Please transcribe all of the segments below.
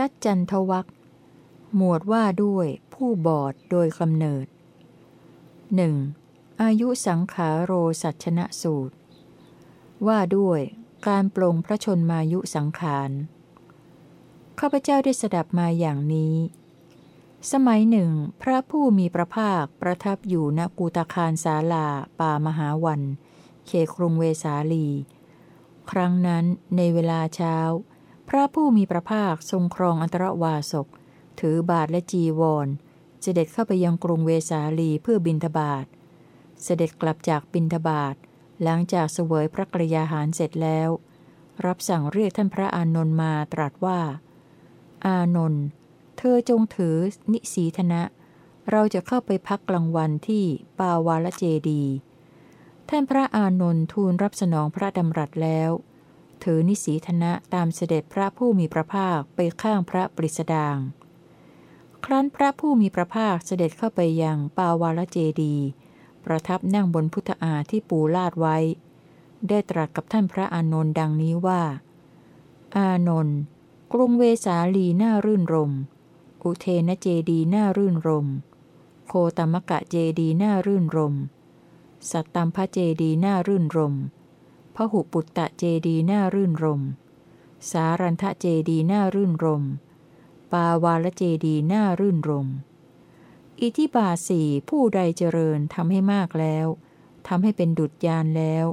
ชัดจันทวักหมวดว่าด้วยผู้บอดโดยกำเนิดหนึ่งอายุสังขาโรสัชนะสูตร ว่าด้วยการปลงพระชนมายุสังขารข้าพเจ้าได้สดับมาอย่างนี้ สมัยหนึ่ง พระผู้มีพระภาคประทับอยู่ณกูตาคารสาลา ป่ามหาวัน เขครุงเวสาลี ครั้งนั้นในเวลาเช้า พระผู้มีพระภาคทรงครองอันตรวาสก ถือบาทและจีวร เสด็จเข้าไปยังกรุงเวสาลีเพื่อบินทบาท เสด็จกลับจากบินทบาท หลังจากเสวยพระกรยาหารเสร็จแล้ว รับสั่งเรียกท่านพระอานนท์มาตรัสว่า อานนท์เธอจงถือนิสีธนะ เราจะเข้าไปพักกลางวันที่ปาวาลเจดี ท่านพระอานนท์ทูลรับสนองพระดำรัสแล้ว ถือนิสีธนะตามเสด็จพระผู้มีพระภาคไปข้างพระปริสดาง ครั้นพระผู้มีพระภาคเสด็จเข้าไปยังปาวาลเจดี ประทับนั่งบนพุทธาที่ปูลาดไว้ ได้ตรัสกับท่านพระอานนท์ดังนี้ว่า อานนท์กรุงเวสาลีน่ารื่นรม อุเทนเจดีน่ารื่นรม โคตมกะเจดีน่ารื่นรม สัตตัมพระเจดีน่ารื่นรมระ หุปุตตะเจดีน่ารื่นรม สารันทะเจดีน่ารื่นรม ปาวาลเจดีน่ารื่นรม อิทิบาสีผู้ใดเจริญทำให้มากแล้วทำให้เป็นดุจยานแล้ว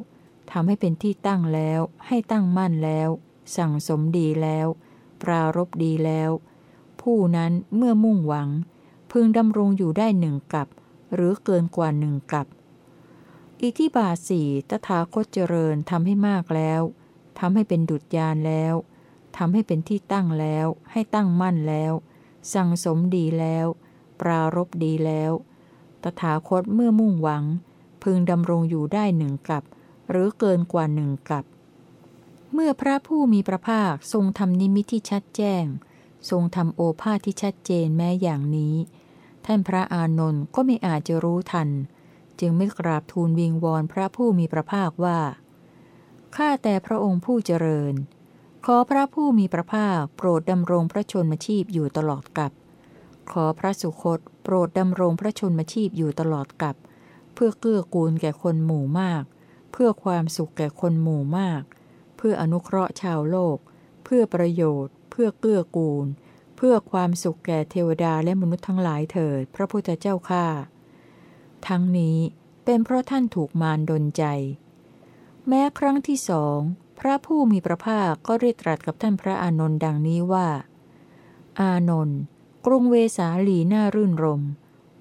ทำให้เป็นที่ตั้งแล้ว ให้ตั้งมั่นแล้ว สั่งสมดีแล้ว ปรารบดีแล้ว ผู้นั้นเมื่อมุ่งหวัง พึงดำรงอยู่ได้หนึ่งกับ หรือเกินกว่าหนึ่งกับ อิทิบาสีตถาคตเจริญทำให้มากแล้วทำให้เป็นดุจยานแล้วทำให้เป็นที่ตั้งแล้ว ให้ตั้งมั่นแล้ว สั่งสมดีแล้ว ปรารบดีแล้ว ตถาคตเมื่อมุ่งหวัง พึงดำรงอยู่ได้หนึ่งกับ หรือเกินกว่าหนึ่งกับ เมื่อพระผู้มีพระภาคทรงทำนิมิตที่ชัดแจ้ง ทรงทำโอภาษที่ชัดเจนแม้อย่างนี้ ท่านพระอานนท์ก็ไม่อาจจะรู้ทัน จึงไม่กราบทูลวิงวอนพระผู้มีพระภาคว่า ข้าแต่พระองค์ผู้เจริญ ขอพระผู้มีพระภาคโปรดดำรงพระชนมชีพอยู่ตลอดกับ ขอพระสุคตโปรดดำรงพระชนมชีพอยู่ตลอดกับ เพื่อเกื้อกูลแก่คนหมู่มาก เพื่อความสุขแก่คนหมู่มาก เพื่ออนุเคราะห์ชาวโลก เพื่อประโยชน์ เพื่อเกื้อกูล เพื่อความสุขแก่เทวดาและมนุษย์ทั้งหลายเถิด พระพุทธเจ้าข้า ทั้งนี้เป็นเพราะท่านถูกมารดนใจ แม้ครั้งที่สองพระผู้มีพระภาคก็เรียกตรัสกับท่านพระอานนท์ดังนี้ว่า อานนท์กรุงเวสาลีน่ารื่นรม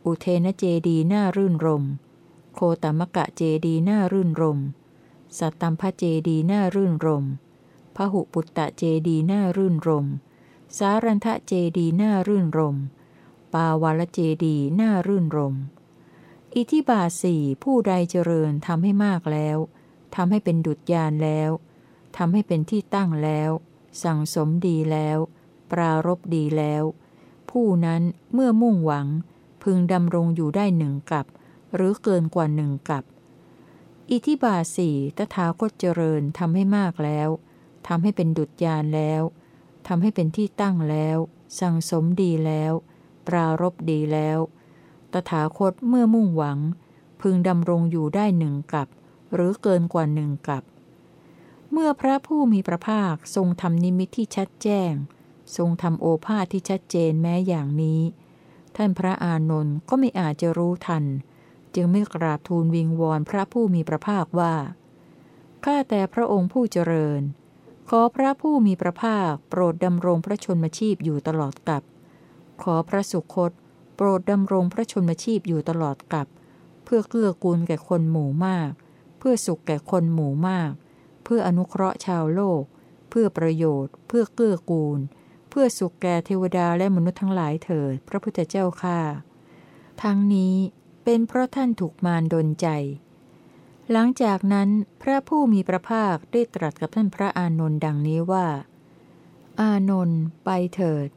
อุเทนเจดีน่ารื่นรม โคตมกะเจดีน่ารื่นรม สัตตัมพเจดีน่ารื่นรมพหุปุตตะเจดีน่ารื่นรม สารันทะเจดีน่ารื่นรม ปาวาลเจดีน่ารื่นรม อิทิบาสี่ผู้ใดเจริญทำให้มากแล้วทำให้เป็นดุจยานแล้วทำให้เป็นที่ตั้งแล้ว สั่งสมดีแล้ว ปรารบดีแล้ว ผู้นั้นเมื่อมุ่งหวัง พึงดำรงอยู่ได้หนึ่งกับ หรือเกินกว่าหนึ่งกับ อิทิบาสีตถาคตเจริญทำให้มากแล้วทำให้เป็นดุจยานแล้วทำให้เป็นที่ตั้งแล้ว สั่งสมดีแล้ว ปรารบดีแล้ว ตถาคตเมื่อมุ่งหวัง พึงดำรงอยู่ได้หนึ่งกับหรือเกินกว่าหนึ่งกับ เมื่อพระผู้มีพระภาคทรงทำนิมิตที่ชัดแจ้ง ทรงทำโอภาษที่ชัดเจนแม้อย่างนี้ ท่านพระอานนท์ก็ไม่อาจจะรู้ทัน จึงไม่กราบทูลวิงวอนพระผู้มีพระภาคว่าข้าแต่พระองค์ผู้เจริญ ขอพระผู้มีพระภาคโปรดดำรงพระชนมชีพอยู่ตลอดกับ ขอพระสุคต โปรดดำรงพระชนมชีพอยู่ตลอดกับเพื่อเกื้อกูลแก่คนหมู่มาก เพื่อสุขแก่คนหมู่มาก เพื่ออนุเคราะห์ชาวโลก เพื่อประโยชน์ เพื่อเกื้อกูล เพื่อสุขแก่เทวดาและมนุษย์ทั้งหลายเถิด พระพุทธเจ้าค่าทั้งนี้เป็นเพราะท่านถูกมารดนใจ หลังจากนั้นพระผู้มีพระภาคได้ตรัสกับท่านพระอานนท์ดังนี้ว่า อานนท์ไปเถิด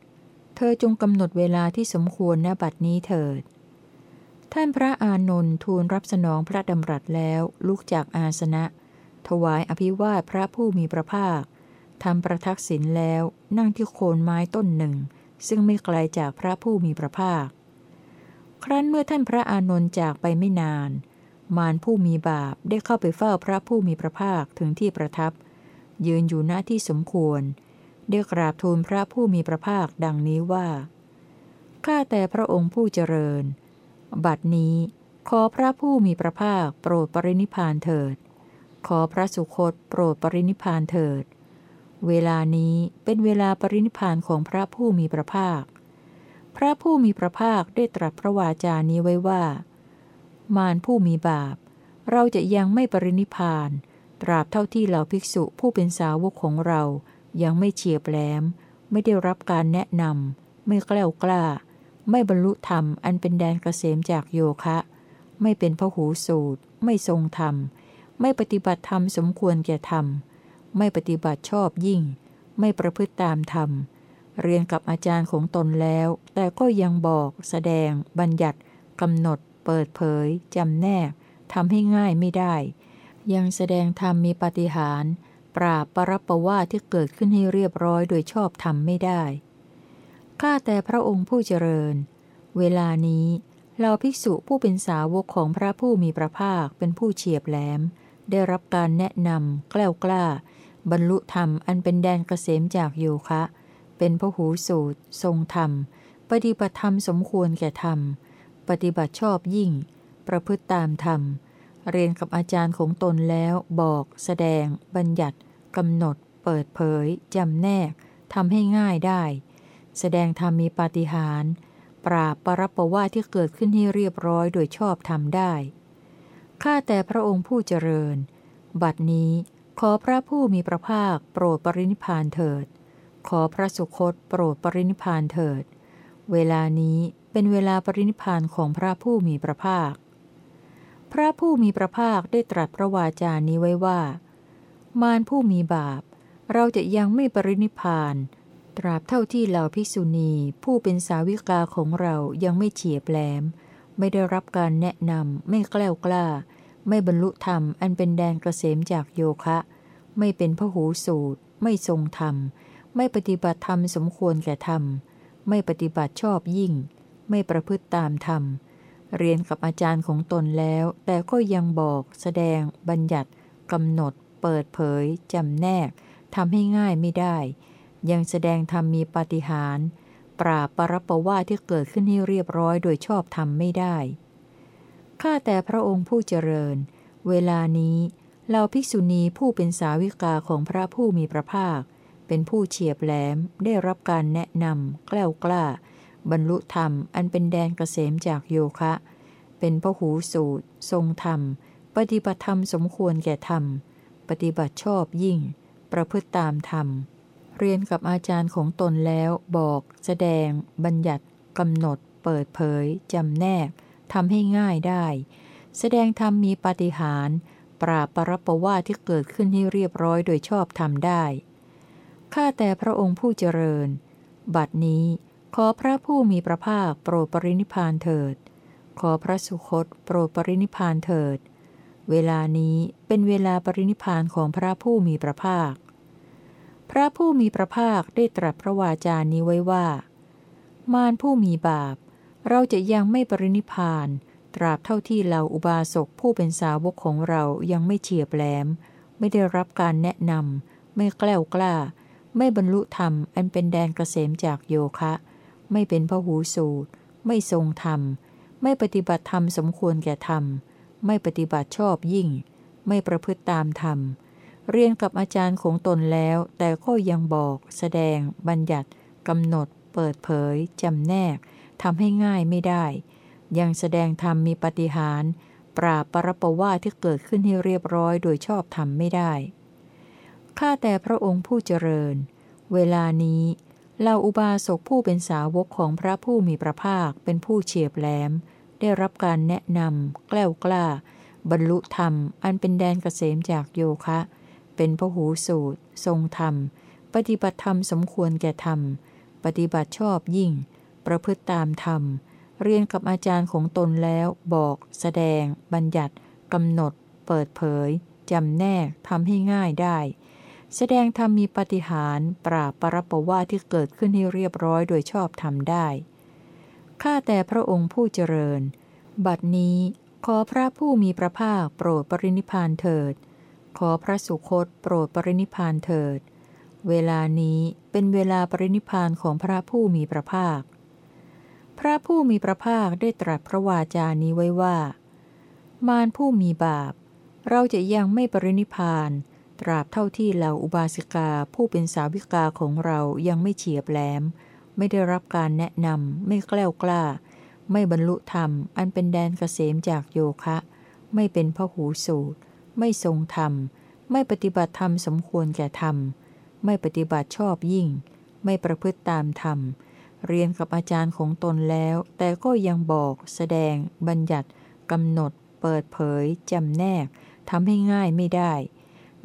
เธอจงกำหนดเวลาที่สมควรณบัดนี้เถิด ท่านพระอานนท์ทูลรับสนองพระดำรัสแล้วลุกจากอาสนะ ถวายอภิวาทพระผู้มีพระภาคทำประทักษิณแล้วนั่งที่โคนไม้ต้นหนึ่ง ซึ่งไม่ไกลจากพระผู้มีพระภาค ครั้นเมื่อท่านพระอานนท์จากไปไม่นาน มารผู้มีบาปได้เข้าไปเฝ้าพระผู้มีพระภาคถึงที่ประทับ ยืนอยู่หน้าที่สมควร ได้กราบทูลพระผู้มีพระภาคดังนี้ว่า ข้าแต่พระองค์ผู้เจริญ บัดนี้ขอพระผู้มีพระภาคโปรดปรินิพานเถิด ขอพระสุคตโปรดปรินิพานเถิด เวลานี้เป็นเวลาปรินิพานของพระผู้มีพระภาค พระผู้มีพระภาคได้ตรัสพระวาจานี้ไว้ว่า มารผู้มีบาป เราจะยังไม่ปรินิพาน ตราบเท่าที่เหล่าภิกษุผู้เป็นสาวกของเรา ยังไม่เฉียบแหลม ไม่ได้รับการแนะนำไม่กล้ากล้า ไม่บรรลุธรรมอันเป็นแดนเกษมจากโยคะ ไม่เป็นพหูสูตร ไม่ทรงธรรม ไม่ปฏิบัติธรรมสมควรแก่ธรรม ไม่ปฏิบัติชอบยิ่ง ไม่ประพฤติตามธรรม เรียนกับอาจารย์ของตนแล้ว แต่ก็ยังบอกแสดง บัญญัติกำหนด เปิดเผยจำแนกทำให้ง่ายไม่ได้ ยังแสดงธรรมมีปฏิหาร ราบปรับประว่าที่เกิดขึ้นให้เรียบร้อยโดยชอบทำไม่ได้ ข้าแต่พระองค์ผู้เจริญ เวลานี้เราภิกษุผู้เป็นสาวกของพระผู้มีพระภาคเป็นผู้เฉียบแหลม ได้รับการแนะนำกล้ากล้า บรรลุธรรมอันเป็นแดนเกษมจากโยคะ เป็นพหูสูตร ทรงธรรม ปฏิบัติธรรมสมควรแก่ธรรม ปฏิบัติชอบยิ่ง ประพฤติตามธรรม เรียนกับอาจารย์ของตนแล้วบอก แสดง บัญญัติ กำหนด เปิดเผย จำแนกทำให้ง่ายได้ แสดงธรรมมีปาฏิหาริย์ปราบปรับประว่าที่เกิดขึ้นให้เรียบร้อยโดยชอบทำได้ ข้าแต่พระองค์ผู้เจริญ บัดนี้ขอพระผู้มีพระภาคโปรดปรินิพานเถิด ขอพระสุคตโปรดปรินิพานเถิด เวลานี้เป็นเวลาปรินิพานของพระผู้มีพระภาค พระผู้มีพระภาคได้ตรัสพระวาจานี้ไว้ว่า มารผู้มีบาป เราจะยังไม่ปรินิพานตราบเท่าที่เหล่าภิกษุณีผู้เป็นสาวิกาของเรายังไม่เฉียบแหลม ไม่ได้รับการแนะนำไม่แกล้วกล้า ไม่บรรลุธรรมอันเป็นแดนเกษมจากโยคะ ไม่เป็นพหูสูตร ไม่ทรงธรรม ไม่ปฏิบัติธรรมสมควรแก่ธรรม ไม่ปฏิบัติชอบยิ่ง ไม่ประพฤติตามธรรม เรียนกับอาจารย์ของตนแล้ว แต่ก็ยังบอก แสดง บัญญัติกำหนด เปิดเผย จำแนกทำให้ง่ายไม่ได้ ยังแสดงธรรมมีปฏิหาร ปราบปรบประว่าที่เกิดขึ้นให้เรียบร้อยโดยชอบธรรมไม่ได้ ข้าแต่พระองค์ผู้เจริญ เวลานี้เราภิกษุณีผู้เป็นสาวิกาของพระผู้มีพระภาค เป็นผู้เฉียบแหลม ได้รับการแนะนำแกล้ากล้า บรรลุธรรมอันเป็นแดนเกษมจากโยคะ เป็นพหูสูตร ทรงธรรม ปฏิบัติธรรมสมควรแก่ธรรม ปฏิบัติชอบยิ่ง ประพฤติตามธรรม เรียนกับอาจารย์ของตนแล้วบอก แสดง บัญญัติกำหนด เปิดเผยจำแนกทำให้ง่ายได้ แสดงธรรมมีปาฏิหารปราบปรบประว่าที่เกิดขึ้นให้เรียบร้อยโดยชอบทำได้ ข้าแต่พระองค์ผู้เจริญ บัดนี้ขอพระผู้มีพระภาคโปรดปรินิพานเถิด ขอพระสุคตโปรดปรินิพานเถิด เวลานี้เป็นเวลาปรินิพานของพระผู้มีพระภาค พระผู้มีพระภาคได้ตรัสพระวาจานี้ไว้ว่า มารผู้มีบาป เราจะยังไม่ปรินิพาน ตราบเท่าที่เราอุบาสกผู้เป็นสาวกของเรายังไม่เฉียบแหลม ไม่ได้รับการแนะนำไม่แกล้วกล้า ไม่บรรลุธรรมอันเป็นแดนเกษมจากโยคะ ไม่เป็นพหูสูตร ไม่ทรงธรรม ไม่ปฏิบัติธรรมสมควรแก่ธรรม ไม่ปฏิบัติชอบยิ่ง ไม่ประพฤติตามธรรม เรียนกับอาจารย์ของตนแล้ว แต่ก็ยังบอก แสดง บัญญัติกำหนด เปิดเผยจำแนกทำให้ง่ายไม่ได้ ยังแสดงธรรมมีปฏิหารปราบปรปว่าที่เกิดขึ้นให้เรียบร้อยโดยชอบธรรมไม่ได้ ข้าแต่พระองค์ผู้เจริญ เวลานี้เราอุบาสกผู้เป็นสาวกของพระผู้มีพระภาคเป็นผู้เฉียบแหลม ได้รับการแนะนำแกล้วกล้า บรรลุธรรม อันเป็นแดนเกษมจากโยคะ เป็นพหูสูตร ทรงธรรม ปฏิบัติธรรมสมควรแก่ธรรม ปฏิบัติชอบยิ่ง ประพฤติตามธรรม เรียนกับอาจารย์ของตนแล้ว บอก แสดง บัญญัติกำหนด เปิดเผยจำแนกทำให้ง่ายได้ แสดงธรรมมีปฏิหารปราบปรปว่าที่เกิดขึ้นให้เรียบร้อยโดยชอบทำได้ ข้าแต่พระองค์ผู้เจริญ บัดนี้ขอพระผู้มีพระภาคโปรดปรินิพานเถิด ขอพระสุคตโปรดปรินิพานเถิด เวลานี้เป็นเวลาปรินิพานของพระผู้มีพระภาค พระผู้มีพระภาคได้ตรัสพระวาจานี้ไว้ว่า มารผู้มีบาป เราจะยังไม่ปรินิพาน ตราบเท่าที่เหล่าอุบาสิกาผู้เป็นสาวิกาของเรายังไม่เฉียบแหลม ไม่ได้รับการแนะนำไม่แกล้วกล้า ไม่บรรลุธรรม อันเป็นแดนเกษมจากโยคะ ไม่เป็นพหูสูตร ไม่ทรงธรรม ไม่ปฏิบัติธรรมสมควรแก่ธรรม ไม่ปฏิบัติชอบยิ่ง ไม่ประพฤติตามธรรม เรียนกับอาจารย์ของตนแล้ว แต่ก็ยังบอกแสดง บัญญัติกำหนด เปิดเผยจำแนกทำให้ง่ายไม่ได้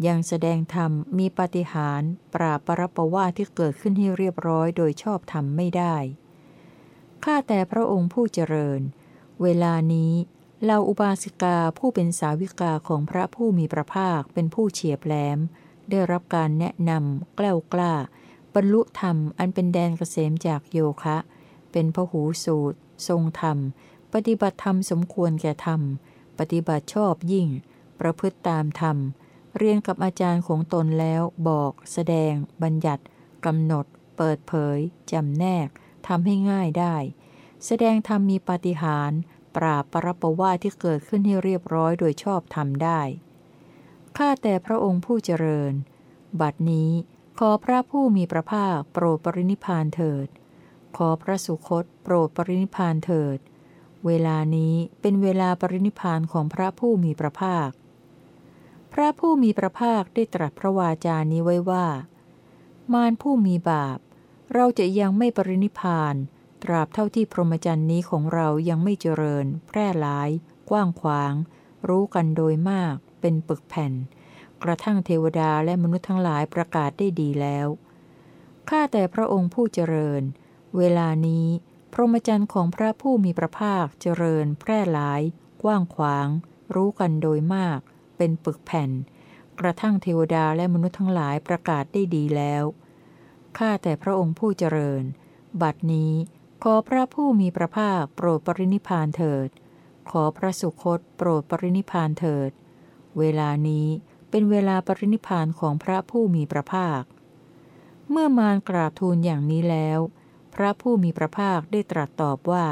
ยังแสดงธรรมมีปฏิหารปราบปรปว่าที่เกิดขึ้นให้เรียบร้อยโดยชอบธรรมไม่ได้ ข้าแต่พระองค์ผู้เจริญ เวลานี้เราอุบาสิกาผู้เป็นสาวิกาของพระผู้มีพระภาคเป็นผู้เฉียบแหลม ได้รับการแนะนำแกล้วกล้า บรรลุธรรมอันเป็นแดนเกษมจากโยคะ เป็นพหูสูตร ทรงธรรม ปฏิบัติธรรมสมควรแก่ธรรม ปฏิบัติชอบยิ่ง ประพฤติตามธรรม เรียนกับอาจารย์ของตนแล้วบอก แสดง บัญญัติกำหนด เปิดเผยจำแนกทำให้ง่ายได้ แสดงธรรมมีปาฏิหารย์ปราบปรบประว่าที่เกิดขึ้นให้เรียบร้อยโดยชอบทำได้ข้าแต่พระองค์ผู้เจริญ บัดนี้ขอพระผู้มีพระภาคโปรดปรินิพานเถิด ขอพระสุคตโปรดปรินิพานเถิด เวลานี้เป็นเวลาปรินิพานของพระผู้มีพระภาค พระผู้มีพระภาคได้ตรัสพระวาจานี้ไว้ว่า มารผู้มีบาป เราจะยังไม่ปรินิพาน ตราบเท่าที่พรหมจรรย์นี้ของเรายังไม่เจริญ แพร่หลาย กว้างขวาง รู้กันโดยมาก เป็นปึกแผ่น กระทั่งเทวดาและมนุษย์ทั้งหลายประกาศได้ดีแล้ว ข้าแต่พระองค์ผู้เจริญ เวลานี้พรหมจรรย์ของพระผู้มีพระภาคเจริญ แพร่หลาย กว้างขวาง รู้กันโดยมาก เป็นปึกแผ่น กระทั่งเทวดาและมนุษย์ทั้งหลายประกาศได้ดีแล้ว ข้าแต่พระองค์ผู้เจริญ บัดนี้ขอพระผู้มีพระภาคโปรดปรินิพานเถิด ขอพระสุคตโปรดปรินิพานเถิด เวลานี้เป็นเวลาปรินิพานของพระผู้มีพระภาค เมื่อมารกราบทูลอย่างนี้แล้ว พระผู้มีพระภาคได้ตรัสตอบว่า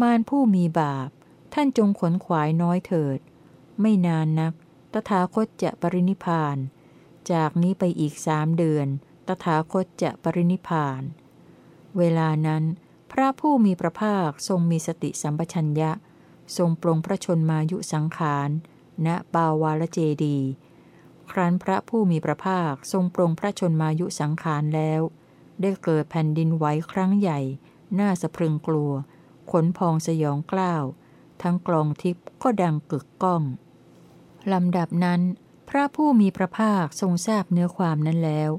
มารผู้มีบาป ท่านจงขนขวายน้อยเถิด ไม่นานนัก ตถาคตจะปรินิพาน จากนี้ไปอีกสามเดือน ตถาคตจะปรินิพาน เวลานั้น พระผู้มีพระภาคทรงมีสติสัมปชัญญะ ทรงปรงพระชนมายุสังขาร ณปาวาลเจดี ครั้นพระผู้มีพระภาคทรงปรงพระชนมายุสังขารแล้ว ได้เกิดแผ่นดินไหวครั้งใหญ่ น่าสะพรึงกลัว ขนพองสยองกล้าวทั้งกลองทิพย์ก็ดังกึกก้อง ลำดับนั้น พระผู้มีพระภาคทรงทราบเนื้อความนั้นแล้ว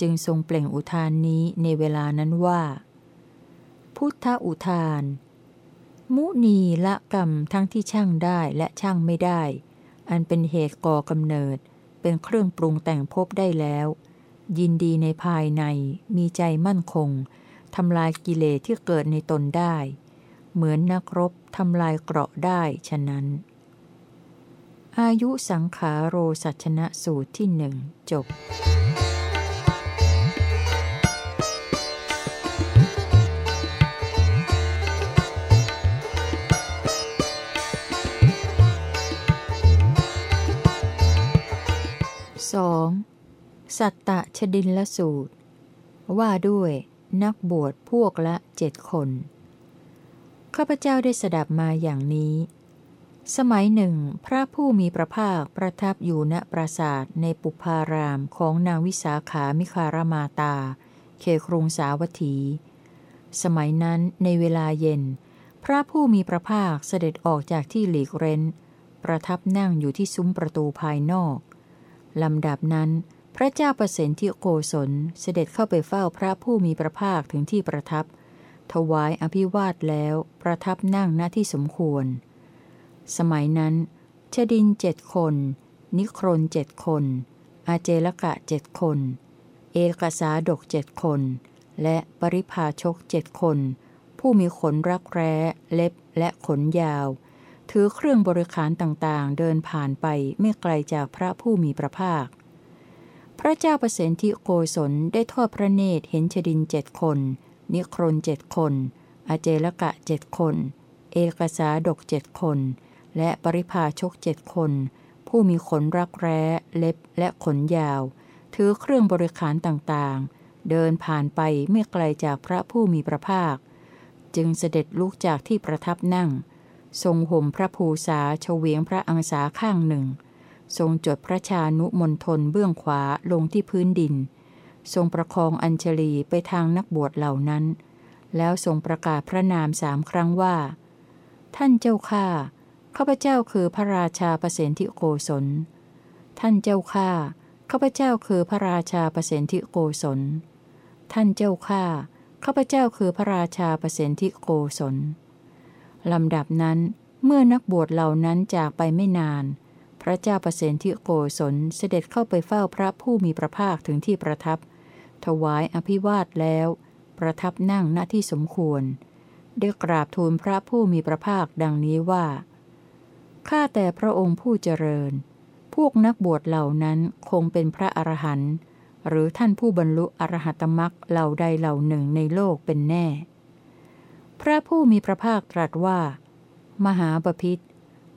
จึงทรงเปล่งอุทานนี้ในเวลานั้นว่า พุทธอุทาน มุนีละกรรมทั้งที่ช่างได้และช่างไม่ได้ อันเป็นเหตุก่อกำเนิด เป็นเครื่องปรุงแต่งพบได้แล้ว ยินดีในภายในมีใจมั่นคงทำลายกิเลสที่เกิดในตนได้ เหมือนนักรบทำลายเกราะได้ฉะนั้น อายุสังขาโรสัชนะสูตรที่หนึ่งจบสองสัตตะชดินละสูตร ว่าด้วยนักบวชพวกละเจ็ดคน ข้าพเจ้าได้สดับมาอย่างนี้ สมัยหนึ่ง พระผู้มีพระภาคประทับอยู่ณปราสาทในปุพารามของนางวิสาขามิคารมาตาเคครุงสาวัตถี สมัยนั้นในเวลาเย็น พระผู้มีพระภาคเสด็จออกจากที่หลีกเร้น ประทับนั่งอยู่ที่ซุ้มประตูภายนอกลำดับนั้น พระเจ้าประสิทธิโกศลเสด็จเข้าไปเฝ้าพระผู้มีพระภาคถึงที่ประทับ ถวายอภิวาทแล้วประทับนั่งณที่สมควร สมัยนั้น ชดินเจ็ดคน นิครนเจ็ดคน อาเจลกะเจ็ดคน เอกสาดกเจ็ดคน และปริพาชกเจ็ดคน ผู้มีขนรักแร้เล็บและขนยาว ถือเครื่องบริขารต่างๆ เดินผ่านไปไม่ไกลจากพระผู้มีพระภาค พระเจ้าประสิทธิโกศลได้ทอดพระเนตรเห็นชดินเจ็ดคน นิครนเจ็ดคน อาเจลกะเจ็ดคน เอกสาดกเจ็ดคน และปริพาชกเจ็ดคน ผู้มีขนรักแร้ เล็บและขนยาว ถือเครื่องบริขารต่างๆ เดินผ่านไปไม่ไกลจากพระผู้มีพระภาค จึงเสด็จลุกจากที่ประทับนั่ง ทรงห่มพระภูษาเฉวียงพระอังสาข้างหนึ่ง ทรงจดพระชานุมนทนเบื้องขวาลงที่พื้นดิน ทรงประคองอัญชลีไปทางนักบวชเหล่านั้น แล้วทรงประกาศพระนามสามครั้งว่า ท่านเจ้าข้า ข้าพเจ้าคือพระราชาประสิทธิโกศล ท่านเจ้าข้าข้าพเจ้าคือพระราชาประสิทธิโกศล ท่านเจ้าข้าข้าพเจ้าคือพระราชาประสิทธิโกศลลำดับนั้นเมื่อนักบวชเหล่านั้นจากไปไม่นาน พระเจ้าประสิทธิโกศลเสด็จเข้าไปเฝ้าพระผู้มีพระภาคถึงที่ประทับ ถวายอภิวาทแล้ว ประทับนั่งณที่สมควรได้กราบทูลพระผู้มีพระภาคดังนี้ว่า ข้าแต่พระองค์ผู้เจริญ พวกนักบวชเหล่านั้นคงเป็นพระอรหันต์หรือท่านผู้บรรลุอรหัตมรักเหล่าใดเหล่าหนึ่งในโลกเป็นแน่ พระผู้มีพระภาคตรัสว่า มหาปพิธ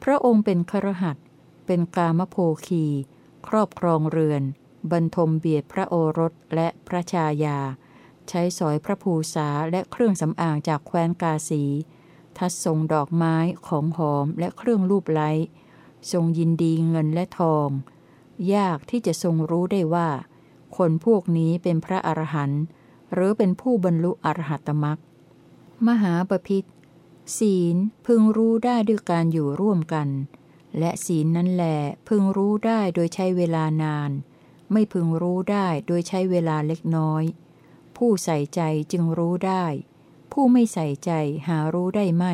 พระองค์เป็นครหัสเป็นกามโภคี ครอบครองเรือน บรรทมเบียดพระโอรสและพระชายา ใช้สอยพระภูษาและเครื่องสำอางจากแคว้นกาสี ทัดทรงดอกไม้ของหอมและเครื่องรูปไล้ ทรงยินดีเงินและทอง ยากที่จะทรงรู้ได้ว่า คนพวกนี้เป็นพระอรหันต์หรือเป็นผู้บรรลุอรหัตมรักมหาปพิธศีลพึงรู้ได้ด้วยการอยู่ร่วมกัน และศีลนั้นแหลพึงรู้ได้โดยใช้เวลานาน ไม่พึงรู้ได้โดยใช้เวลาเล็กน้อย ผู้ใส่ใจจึงรู้ได้ ผู้ไม่ใส่ใจหารู้ได้ไม่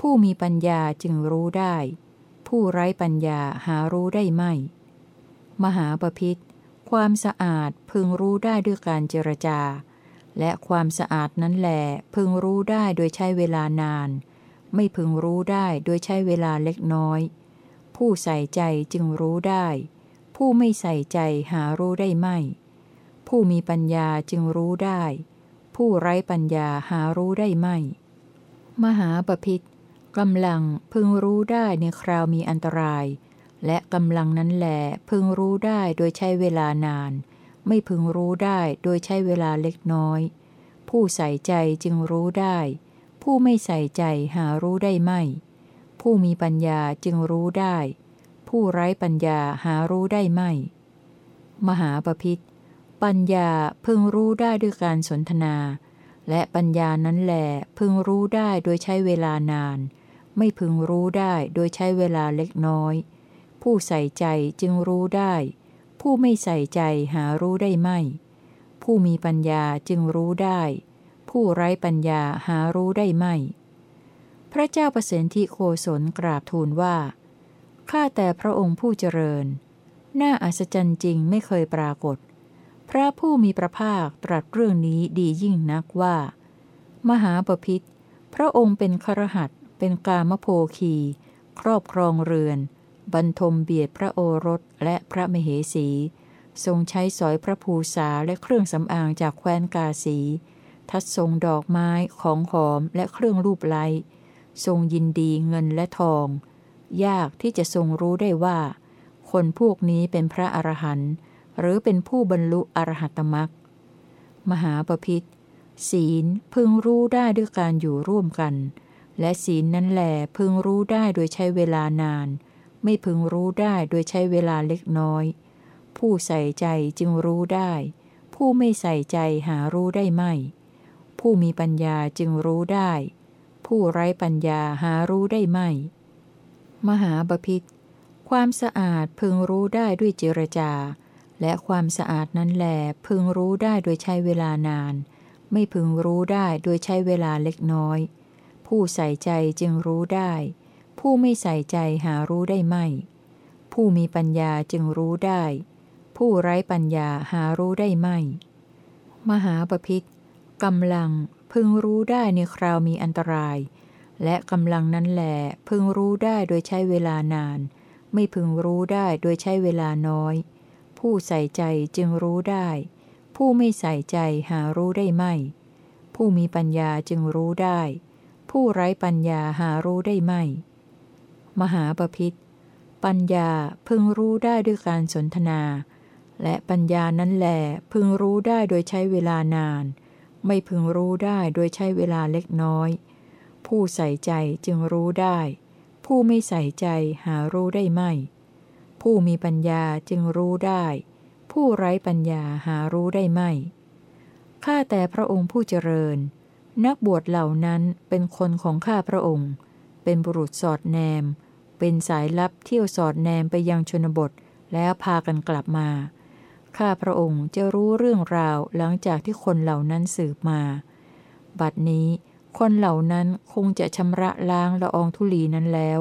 ผู้มีปัญญาจึงรู้ได้ ผู้ไร้ปัญญาหารู้ได้ไม่ มหาปพิธความสะอาดพึงรู้ได้ด้วยการเจรจา และความสะอาดนั้นแหลพึงรู้ได้โดยใช้เวลานาน ไม่พึงรู้ได้โดยใช้เวลาเล็กน้อย ผู้ใส่ใจจึงรู้ได้ ผู้ไม่ใส่ใจหารู้ได้ไม่ ผู้มีปัญญาจึงรู้ได้ ผู้ไร้ปัญญาหารู้ได้ไม่ มหาปพิธกำลังพึงรู้ได้ในคราวมีอันตราย และกำลังนั้นแหลพึงรู้ได้โดยใช้เวลานาน ไม่พึงรู้ได้โดยใช้เวลาเล็กน้อย ผู้ใส่ใจจึงรู้ได้ ผู้ไม่ใส่ใจหารู้ได้ไม่ ผู้มีปัญญาจึงรู้ได้ ผู้ไร้ปัญญาหารู้ได้ไม่ มหาปพิธ ปัญญาพึงรู้ได้ด้วยการสนทนา และปัญญานั้นแหลพึงรู้ได้โดยใช้เวลานาน ไม่พึงรู้ได้โดยใช้เวลาเล็กน้อย ผู้ใส่ใจจึงรู้ได้ ผู้ไม่ใส่ใจหารู้ได้ไม่ ผู้มีปัญญาจึงรู้ได้ ผู้ไร้ปัญญาหารู้ได้ไม่ พระเจ้าประสิทธิโคศลกราบทูลว่าข้าแต่พระองค์ผู้เจริญ น่าอัศจรรย์จริงไม่เคยปรากฏ พระผู้มีพระภาคตรัสเรื่องนี้ดียิ่งนักว่า มหาปพิธพระองค์เป็นครหัสเป็นกามโภคี ครอบครองเรือน บรรทมเบียดพระโอรสและพระมเหสี ทรงใช้สอยพระภูษาและเครื่องสำอางจากแคว้นกาสี ทัดทรงดอกไม้ของหอมและเครื่องรูปไล้ทรงยินดีเงินและทอง ยากที่จะทรงรู้ได้ว่า คนพวกนี้เป็นพระอรหันต์ หรือเป็นผู้บรรลุอรหัตมรักมหาปพิธศีลพึงรู้ได้ด้วยการอยู่ร่วมกัน และศีลนั้นแหลพึงรู้ได้โดยใช้เวลานาน ไม่พึงรู้ได้โดยใช้เวลาเล็กน้อย ผู้ใส่ใจจึงรู้ได้ ผู้ไม่ใส่ใจหารู้ได้ไม่ ผู้มีปัญญาจึงรู้ได้ ผู้ไร้ปัญญาหารู้ได้ไม่ มหาปพิธความสะอาดพึงรู้ได้ด้วยเจรจา และความสะอาดนั้นแหลพึงรู้ได้โดยใช้เวลานาน ไม่พึงรู้ได้โดยใช้เวลาเล็กน้อย ผู้ใส่ใจจึงรู้ได้ ผู้ไม่ใส่ใจหารู้ได้ไม่ ผู้มีปัญญาจึงรู้ได้ผู้ผู้ไร้ปัญญาหารู้ได้ไม่ มหาปพิธกำลังพึงรู้ได้ในคราวมีอันตราย และกำลังนั้นแหลพึงรู้ได้โดยใช้เวลานาน ไม่พึงรู้ได้โดยใช้เวลาน้อย ผู้ใส่ใจจึงรู้ได้ ผู้ไม่ใส่ใจหารู้ได้ไม่ ผู้มีปัญญาจึงรู้ได้ ผู้ไร้ปัญญาหารู้ได้ไม่ มหาปพิธปัญญาพึงรู้ได้ด้วยการสนทนา และปัญญานั้นแหลพึงรู้ได้โดยใช้เวลานาน ไม่พึงรู้ได้โดยใช้เวลาเล็กน้อย ผู้ใส่ใจจึงรู้ได้ ผู้ไม่ใส่ใจหารู้ได้ไม่ ผู้มีปัญญาจึงรู้ได้ ผู้ไร้ปัญญาหารู้ได้ไม่ ข้าแต่พระองค์ผู้เจริญ นักบวชเหล่านั้นเป็นคนของข้าพระองค์ เป็นบุรุษสอดแนม เป็นสายลับเที่ยวสอดแนมไปยังชนบทแล้วพากันกลับมา ข้าพระองค์จะรู้เรื่องราวหลังจากที่คนเหล่านั้นสืบมา บัดนี้คนเหล่านั้นคงจะชำระล้างละอองธุลีนั้นแล้ว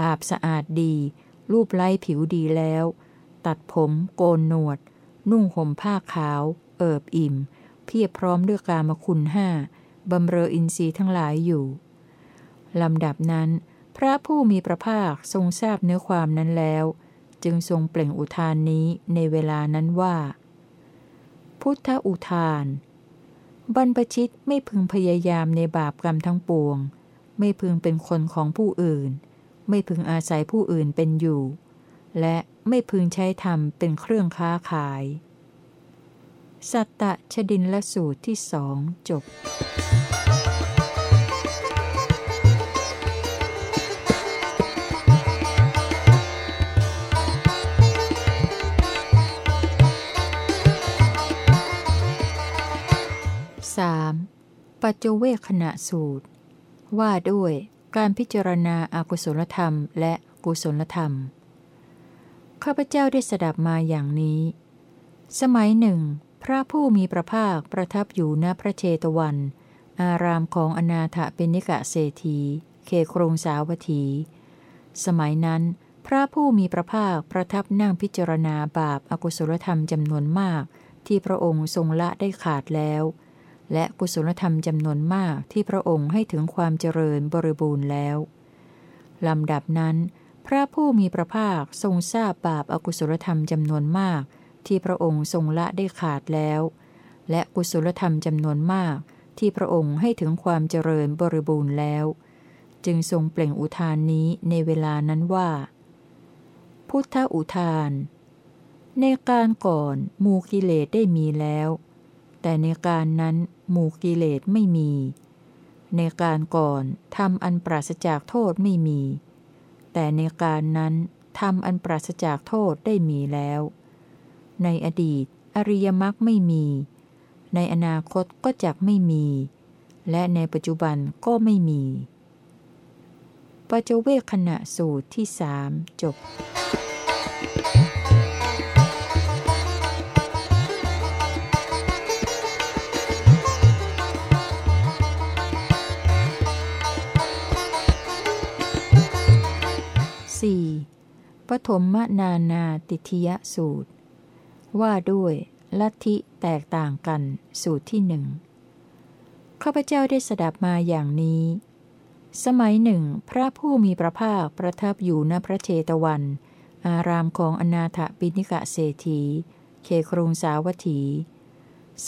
อาบสะอาดดี รูปไล้ผิวดีแล้ว ตัดผมโกนหนวด นุ่งห่มผ้าขาว เอิบอิ่ม เพียบพร้อมด้วยกามคุณห้าบำเรออินทรีย์ทั้งหลายอยู่ลำดับนั้น พระผู้มีพระภาคทรงทราบเนื้อความนั้นแล้ว จึงทรงเปล่งอุทานนี้ในเวลานั้นว่า พุทธอุทาน บรรพชิตไม่พึงพยายามในบาปกรรมทั้งปวง ไม่พึงเป็นคนของผู้อื่น ไม่พึงอาศัยผู้อื่นเป็นอยู่ และไม่พึงใช้ธรรมเป็นเครื่องค้าขาย สัตตะชดินละสูตรที่สองจบ 3. ปัจจเวคขณะสูตร ว่าด้วย การพิจารณาอากุศลธรรมและกุศลธรรม ข้าพเจ้าได้สดับมาอย่างนี้ สมัยหนึ่ง พระผู้มีพระภาคประทับอยู่ณพระเชตวัน อารามของอนาถเป็นนิกะเศรษฐีเคครงสาวัตถี สมัยนั้น พระผู้มีพระภาคประทับนั่งพิจารณาบาปอากุศลธรรมจำนวนมาก ที่พระองค์ทรงละได้ขาดแล้ว และกุศลธรรมจำนวนมากที่พระองค์ให้ถึงความเจริญบริบูรณ์แล้วลำดับนั้น พระผู้มีพระภาคทรงทราบบาปอากุศลธรรมจำนวนมาก ที่พระองค์ทรงละได้ขาดแล้ว และกุศลธรรมจำนวนมาก ที่พระองค์ให้ถึงความเจริญบริบูรณ์แล้ว จึงทรงเปล่งอุทานนี้ในเวลานั้นว่า พุทธอุทาน ในการก่อนมูกิเลสได้มีแล้ว แต่ในการนั้นหมู่กิเลสไม่มี ในการก่อนทำอันปราศจากโทษไม่มี แต่ในการนั้นทำอันปราศจากโทษได้มีแล้ว ในอดีต อริยมรรคไม่มี ในอนาคตก็จักไม่มี และในปัจจุบันก็ไม่มีปัจเจวคขณะสูตรที่สามจบ ปฐมนานาติทยสูตร ว่าด้วยลัทธิแตกต่างกันสูตรที่หนึ่งข้าพเจ้าได้สดับมาอย่างนี้ สมัยหนึ่ง พระผู้มีพระภาคประทับอยู่ณพระเชตวัน อารามของอนาถปิณิกะเศรษฐีเคครุงสาวัตถี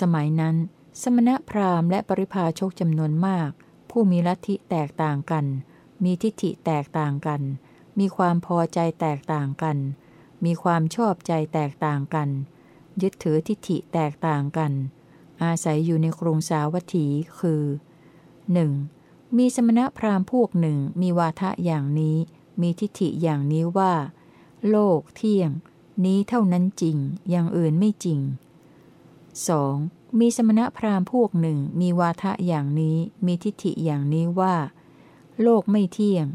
สมัยนั้น สมณพราหมณ์และปริพาชกจำนวนมาก ผู้มีลัทธิแตกต่างกัน มีทิฏฐิแตกต่างกัน มีความพอใจแตกต่างกัน มีความชอบใจแตกต่างกัน ยึดถือทิฏฐิแตกต่างกัน อาศัยอยู่ในกรุงสาวัตถีคือ 1. มีสมณพราหมณ์พวกหนึ่งมีวาทะอย่างนี้ มีทิฏฐิอย่างนี้ว่า โลกเที่ยง นี้เท่านั้นจริง อย่างอื่นไม่จริง 2. มีสมณพราหมณ์พวกหนึ่งมีวาทะอย่างนี้ มีทิฏฐิอย่างนี้ว่า โลกไม่เที่ยง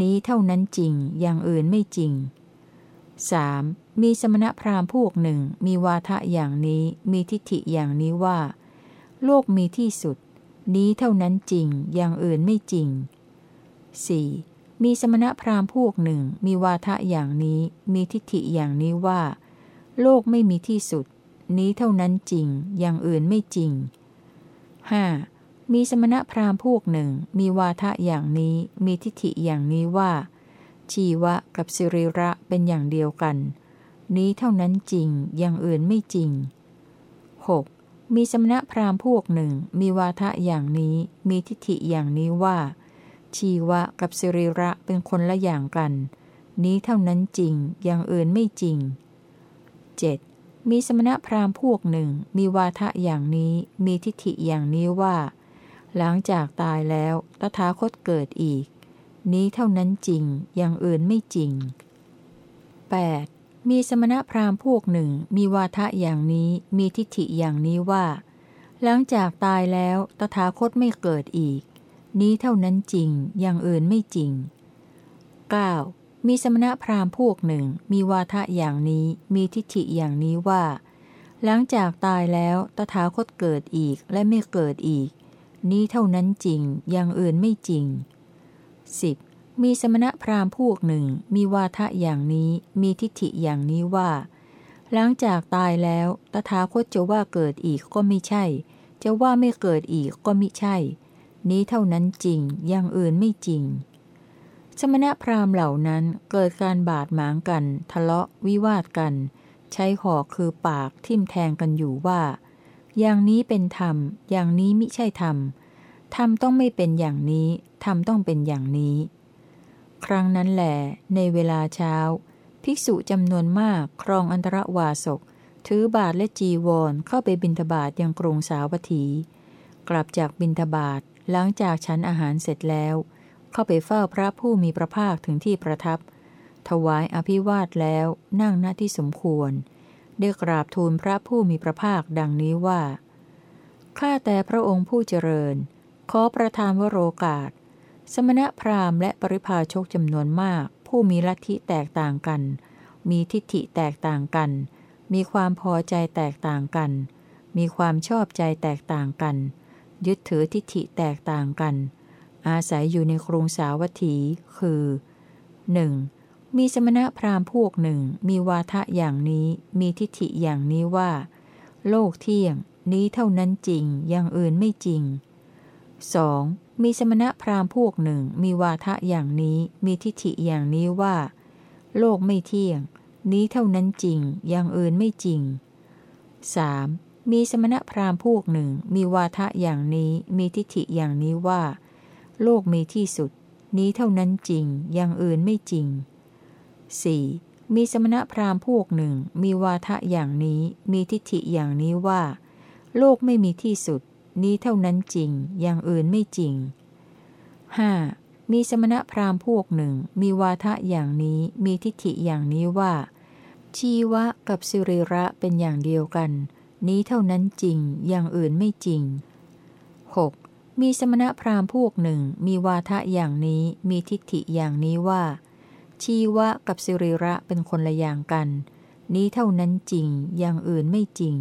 นี้เท่านั้นจริงอย่างอื่นไม่จริง 3. มีสมณพราหมณ์พวกหนึ่ง มีวาทะอย่างนี้มีทิฏฐิอย่างนี้ว่า โลกมีที่สุด นี้เท่านั้นจริงอย่างอื่นไม่จริง 4. มีสมณพราหมณ์พวกหนึ่ง มีวาทะอย่างนี้มีทิฏฐิอย่างนี้ว่า โลกไม่มีที่สุด นี้เท่านั้นจริงอย่างอื่นไม่จริง 5. มีสมณพราหมณ์พวกหนึ่ง มีวาทะอย่างนี้ มีทิฏฐิอย่างนี้ว่า ชีวะกับสิริระเป็นอย่างเดียวกัน นี้เท่านั้นจริง อย่างอื่นไม่จริง 6. มีสมณพราหมณ์พวกหนึ่ง มีวาทะอย่างนี้ มีทิฏฐิอย่างนี้ว่า ชีวะกับสิริระเป็นคนละอย่างกัน นี้เท่านั้นจริง อย่างอื่นไม่จริง 7. มีสมณพราหมณ์พวกหนึ่ง มีวาทะอย่างนี้ มีทิฏฐิอย่างนี้ว่า หลังจากตายแล้วตถาคตเกิดอีก นี้เท่านั้นจริง อย่างอื่นไม่จริง 8. มีสมณพราหมณ์พวกหนึ่ง มีวาทะอย่างนี้ มีทิฏฐิอย่างนี้ว่า หลังจากตายแล้วตถาคตไม่เกิดอีก นี้เท่านั้นจริง อย่างอื่นไม่จริง 9. มีสมณพราหมณ์พวกหนึ่ง มีวาทะอย่างนี้ มีทิฏฐิอย่างนี้ว่า หลังจากตายแล้วตถาคตเกิดอีกและไม่เกิดอีก นี้เท่านั้นจริง อย่างอื่นไม่จริง 10. มีสมณพราหมณ์พวกหนึ่ง มีวาทะอย่างนี้ มีทิฏฐิอย่างนี้ว่า หลังจากตายแล้ว ตถาคตจะว่าเกิดอีกก็ไม่ใช่ จะว่าไม่เกิดอีกก็ไม่ใช่ นี้เท่านั้นจริง อย่างอื่นไม่จริง สมณพราหมณ์เหล่านั้นเกิดการบาดหมางกัน ทะเลาะวิวาทกัน ใช้หอกคือปากทิ่มแทงกันอยู่ว่า อย่างนี้เป็นธรรม อย่างนี้มิใช่ธรรม ธรรมต้องไม่เป็นอย่างนี้ ธรรมต้องเป็นอย่างนี้ ครั้งนั้นแหลในเวลาเช้า ภิกษุจำนวนมากครองอันตรวาสก ถือบาทและจีวรเข้าไปบินทบาทยังกรุงสาวัตถี กลับจากบินทบาทหลังจากฉันอาหารเสร็จแล้ว เข้าไปเฝ้าพระผู้มีพระภาคถึงที่ประทับ ถวายอภิวาทแล้วนั่งหน้าที่สมควร ได้กราบทูลพระผู้มีพระภาคดังนี้ว่า ข้าแต่พระองค์ผู้เจริญ ขอประทานวโรกาส สมณพราหมณ์และปริพาชกจำนวนมาก ผู้มีลัทธิแตกต่างกัน มีทิฏฐิแตกต่างกัน มีความพอใจแตกต่างกัน มีความชอบใจแตกต่างกัน ยึดถือทิฏฐิแตกต่างกัน อาศัยอยู่ในกรุงสาวัตถี คือ 1. มีสมณะพราหมณ์พวกหนึ่ง มีวาทะอย่างนี้ มีทิฏฐิอย่างนี้ว่า โลกเที่ยง นี้เท่านั้นจริง อย่างอื่นไม่จริง 2. มีสมณะพราหมณ์พวกหนึ่ง มีวาทะอย่างนี้ มีทิฏฐิอย่างนี้ว่า โลกไม่เที่ยง นี้เท่านั้นจริง อย่างอื่นไม่จริง 3. มีสมณะพราหมณ์พวกหนึ่ง มีวาทะอย่างนี้ มีทิฏฐิอย่างนี้ว่า โลกมีที่สุด นี้เท่านั้นจริง อย่างอื่นไม่จริง 4. มีสมณพราหมณ์พวกหนึ่ง มีวาทะอย่างนี้ มีทิฏฐิอย่างนี้ว่า โลกไม่มีที่สุด นี้เท่านั้นจริง อย่างอื่นไม่จริง 5. มีสมณพราหมณ์พวกหนึ่ง มีวาทะอย่างนี้ มีทิฏฐิอย่างนี้ว่า ชีวะกับสิริระเป็นอย่างเดียวกัน นี้เท่านั้นจริง อย่างอื่นไม่จริง 6. มีสมณพราหมณ์พวกหนึ่ง มีวาทะอย่างนี้ มีทิฏฐิอย่างนี้ว่า ชีวะกับสิริระเป็นคนละอย่างกัน นี้เท่านั้นจริงอย่างอื่นไม่จริง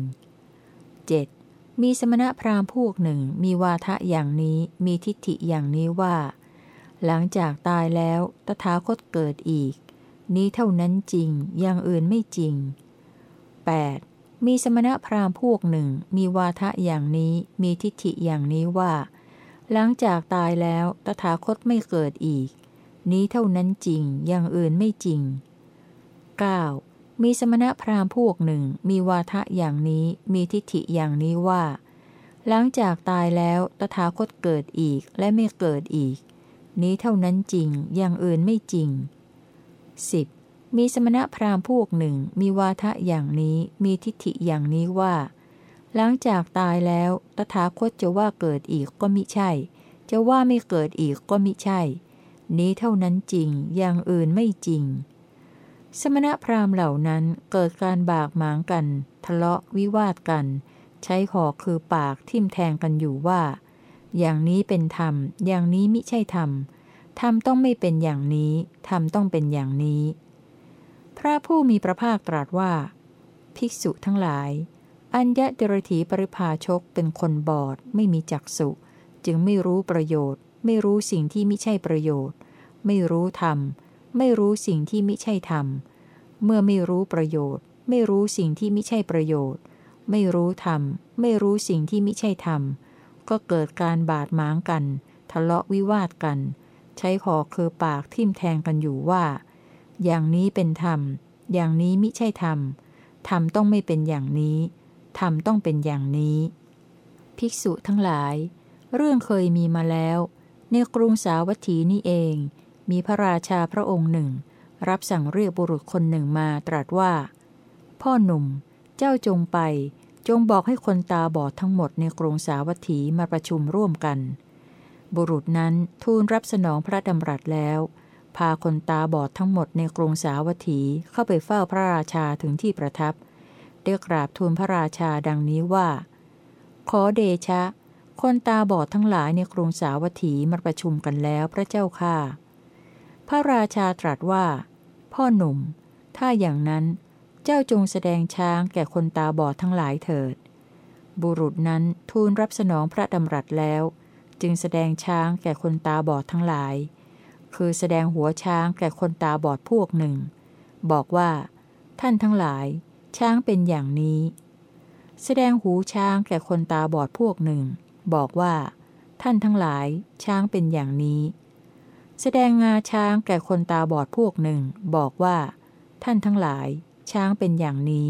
7. มีสมณพราหมณ์พวกหนึ่งมีวาทะอย่างนี้มีทิฏฐิอย่างนี้ว่า หลังจากตายแล้วตถาคตเกิดอีก นี้เท่านั้นจริงอย่างอื่นไม่จริง 8. มีสมณพราหมณ์พวกหนึ่งมีวาทะอย่างนี้มีทิฏฐิอย่างนี้ว่า หลังจากตายแล้วตถาคตไม่เกิดอีก นี้เท่านั้นจริงอย่างอื่นไม่จริง 9. มีสมณพราหมณ์พวกหนึ่งมีวาทะอย่างนี้มีทิฏฐิอย่างนี้ว่า หลังจากตายแล้วตถาคตเกิดอีกและไม่เกิดอีก นี้เท่านั้นจริงอย่างอื่นไม่จริง 10. มีสมณพราหมณ์พวกหนึ่งมีวาทะอย่างนี้มีทิฏฐิอย่างนี้ว่า หลังจากตายแล้วตถาคตจะว่าเกิดอีกก็มิใช่ จะว่าไม่เกิดอีกก็มิใช่ นี้เท่านั้นจริงอย่างอื่นไม่จริง สมณพราหมณ์เหล่านั้นเกิดการบากหมางกัน ทะเลาะวิวาทกัน ใช้หอกคือปากทิ่มแทงกันอยู่ว่า อย่างนี้เป็นธรรม อย่างนี้มิใช่ธรรมธรรมต้องไม่เป็นอย่างนี้ธรรมต้องเป็นอย่างนี้ พระผู้มีพระภาคตรัสว่า ภิกษุทั้งหลาย อัญญะเดรถีปริภาชกเป็นคนบอดไม่มีจักษุ จึงไม่รู้ประโยชน์ ไม่รู้สิ่งที่ไม่ใช่ประโยชน์ ไม่รู้ธรรม ไม่รู้สิ่งที่ไม่ใช่ธรรม เมื่อไม่รู้ประโยชน์ ไม่รู้สิ่งที่ไม่ใช่ประโยชน์ ไม่รู้ธรรม ไม่รู้สิ่งที่ไม่ใช่ธรรม ก็เกิดการบาดหมางกัน ทะเลาะวิวาทกัน ใช้คอคือปากทิ่มแทงกันอยู่ว่า อย่างนี้เป็นธรรม อย่างนี้มิใช่ธรรม ธรรมต้องไม่เป็นอย่างนี้ ธรรมต้องเป็นอย่างนี้ ภิกษุทั้งหลาย เรื่องเคยมีมาแล้วในกรุงสาวัตถีนี่เอง มีพระราชาพระองค์หนึ่ง รับสั่งเรียกบุรุษคนหนึ่งมาตรัสว่า พ่อหนุ่ม เจ้าจงไป จงบอกให้คนตาบอดทั้งหมดในกรุงสาวัตถีมาประชุมร่วมกัน บุรุษนั้นทูลรับสนองพระดำรัสแล้ว พาคนตาบอดทั้งหมดในกรุงสาวัตถีเข้าไปเฝ้าพระราชาถึงที่ประทับได้กราบทูลพระราชาดังนี้ว่า ขอเดชะ คนตาบอดทั้งหลายในกรุงสาวัตถีมาประชุมกันแล้วพระเจ้าค่ะ พระราชาตรัสว่า พ่อหนุ่ม ถ้าอย่างนั้น เจ้าจงแสดงช้างแก่คนตาบอดทั้งหลายเถิด บุรุษนั้นทูลรับสนองพระดำรัสแล้ว จึงแสดงช้างแก่คนตาบอดทั้งหลาย คือแสดงหัวช้างแก่คนตาบอดพวกหนึ่ง บอกว่า ท่านทั้งหลาย ช้างเป็นอย่างนี้ แสดงหูช้างแก่คนตาบอดพวกหนึ่ง บอกว่า ท่านทั้งหลาย ช้างเป็นอย่างนี้ แสดงงาช้างแก่คนตาบอดพวกหนึ่ง บอกว่า ท่านทั้งหลาย ช้างเป็นอย่างนี้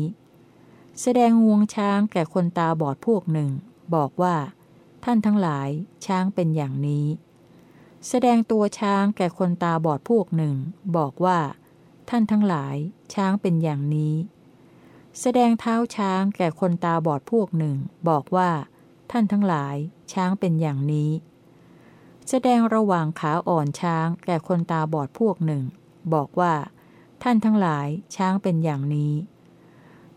แสดงงวงช้างแก่คนตาบอดพวกหนึ่ง บอกว่า ท่านทั้งหลาย ช้างเป็นอย่างนี้ แสดงตัวช้างแก่คนตาบอดพวกหนึ่ง บอกว่า ท่านทั้งหลาย ช้างเป็นอย่างนี้ แสดงเท้าช้างแก่คนตาบอดพวกหนึ่ง บอกว่า ท่านทั้งหลาย ช้างเป็นอย่างนี้ แสดงระหว่างขาอ่อนช้างแก่คนตาบอดพวกหนึ่ง บอกว่า ท่านทั้งหลาย ช้างเป็นอย่างนี้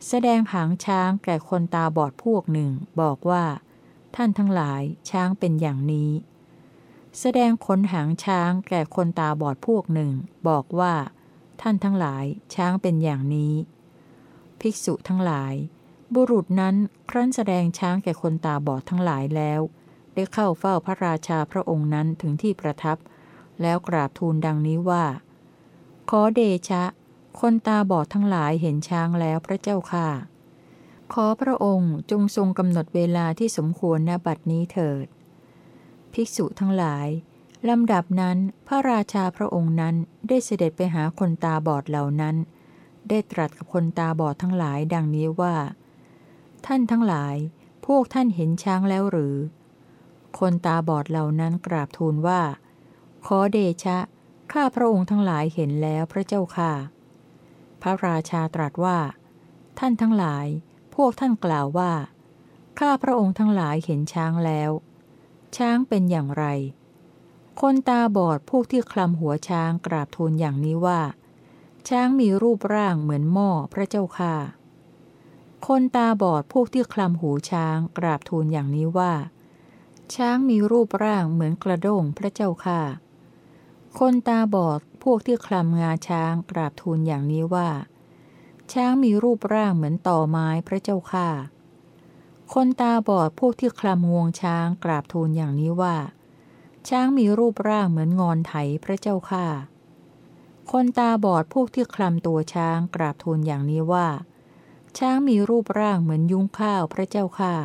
แสดงหางช้างแก่คนตาบอดพวกหนึ่ง บอกว่า ท่านทั้งหลาย ช้างเป็นอย่างนี้ แสดงขนหางช้างแก่คนตาบอดพวกหนึ่ง บอกว่า ท่านทั้งหลาย ช้างเป็นอย่างนี้ ภิกษุทั้งหลาย บุรุษนั้นครั้นแสดงช้างแก่คนตาบอดทั้งหลายแล้ว ได้เข้าเฝ้าพระราชาพระองค์นั้นถึงที่ประทับ แล้วกราบทูลดังนี้ว่า ขอเดชะ คนตาบอดทั้งหลายเห็นช้างแล้วพระเจ้าค่ะ ขอพระองค์จงทรงกำหนดเวลาที่สมควรณบัดนี้เถิด ภิกษุทั้งหลายลำดับนั้นพระราชาพระองค์นั้นได้เสด็จไปหาคนตาบอดเหล่านั้น ได้ตรัสกับคนตาบอดทั้งหลายดังนี้ว่า ท่านทั้งหลาย พวกท่านเห็นช้างแล้วหรือ คนตาบอดเหล่านั้นกราบทูลว่า ขอเดชะ ข้าพระองค์ทั้งหลายเห็นแล้วพระเจ้าค่ะ พระราชาตรัสว่า ท่านทั้งหลาย พวกท่านกล่าวว่า ข้าพระองค์ทั้งหลายเห็นช้างแล้ว ช้างเป็นอย่างไร คนตาบอดพวกที่คลำหัวช้างกราบทูลอย่างนี้ว่า ช้างมีรูปร่างเหมือนหม้อพระเจ้าค่ะ คนตาบอดพวกที่คลำหูช้างกราบทูลอย่างนี้ว่า ช้างมีรูปร่างเหมือนกระด้งพระเจ้าค่ะ คนตาบอดพวกที่คลำงาช้างกราบทูลอย่างนี้ว่า ช้างมีรูปร่างเหมือนต่อไม้พระเจ้าค่ะ คนตาบอดพวกที่คลำงวงช้างกราบทูลอย่างนี้ว่า ช้างมีรูปร่างเหมือนงอนไถพระเจ้าค่ะ คนตาบอดพวกที่คลำตัวช้างกราบทูลอย่างนี้ว่า ช้างมีรูปร่างเหมือนยุ้งข้าวพระเจ้าค่ะ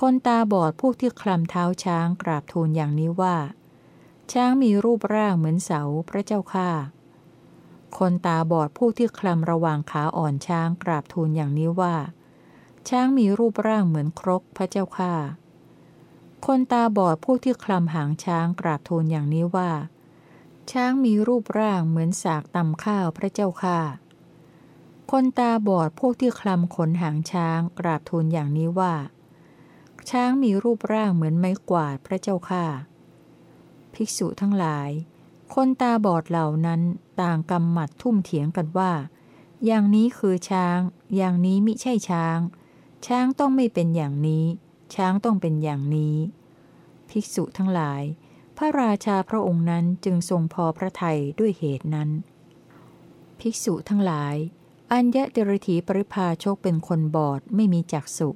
คนตาบอดพวกที่คลำเท้าช้างกราบทูลอย่างนี้ว่า ช้างมีรูปร่างเหมือนเสาพระเจ้าค่ะ คนตาบอดพวกที่คลำระหว่างขาอ่อนช้างกราบทูลอย่างนี้ว่า ช้างมีรูปร่างเหมือนครกพระเจ้าค่ะ คนตาบอดพวกที่คลำหางช้างกราบทูลอย่างนี้ว่า ช้างมีรูปร่างเหมือนสากตำข้าวพระเจ้าค่ะ คนตาบอดพวกที่คลำขนหางช้างกราบทูลอย่างนี้ว่า ช้างมีรูปร่างเหมือนไม้กวาดพระเจ้าค่ะภิกษุทั้งหลาย คนตาบอดเหล่านั้นต่างกำหมัดทุ่มเถียงกันว่า อย่างนี้คือช้าง อย่างนี้มิใช่ช้าง ช้างต้องไม่เป็นอย่างนี้ ช้างต้องเป็นอย่างนี้ ภิกษุทั้งหลาย พระราชาพระองค์นั้นจึงทรงพอพระทัยด้วยเหตุนั้น ภิกษุทั้งหลาย อัญญะเดรถีปริพาชกเป็นคนบอดไม่มีจักษุ